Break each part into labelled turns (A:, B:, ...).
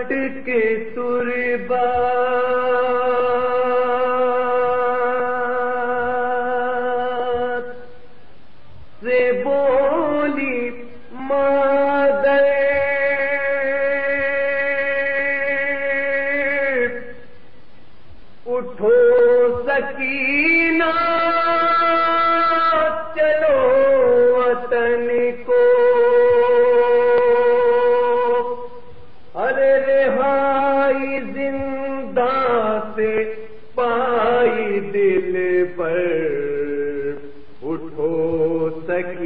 A: گھٹ کے تربا۔ سے بولی مادر۔ اٹھو سکی۔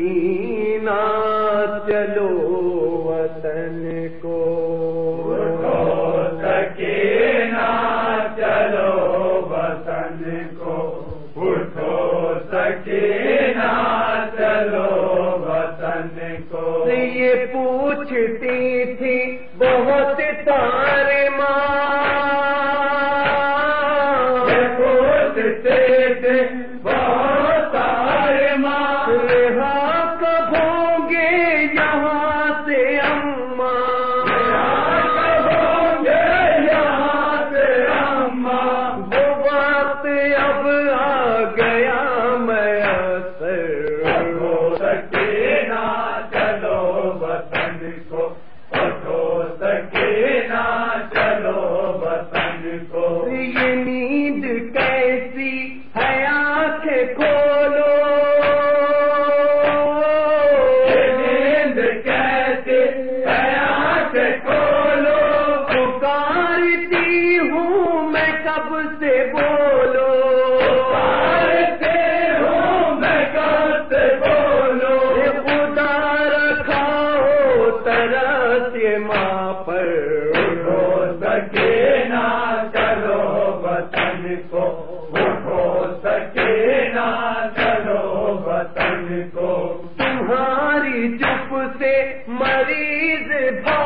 A: مدینہ چلو وطن کو۔
B: سکینا چلو وطن کو۔ اٹھو سکینا چلو وطن کو۔
A: یہ پوچھتی تھی بہت تار ماں۔
B: پوچھتے تھے سکے چلو وطن کو سکے نہ چلو وطن کو۔
A: تمہاری چپ سے مریض بھا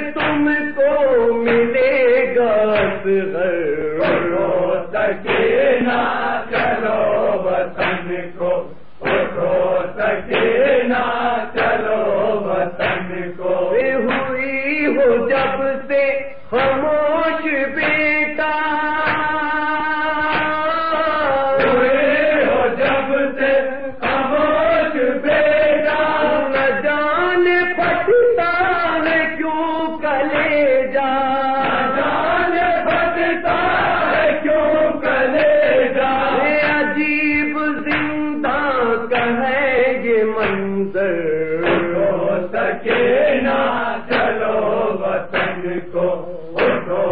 A: تم کو ملے گا
B: سکینا چلو، وطن کو سکینا چلو، وطن کو۔
A: ہوئی ہو جب سے ہم اللہ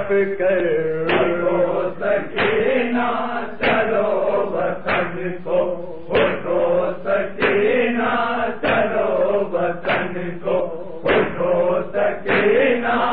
A: تڑپ کر
B: سکینا چلو وطن کو اٹھو سکینا چلو وطن کو اٹھو سکینا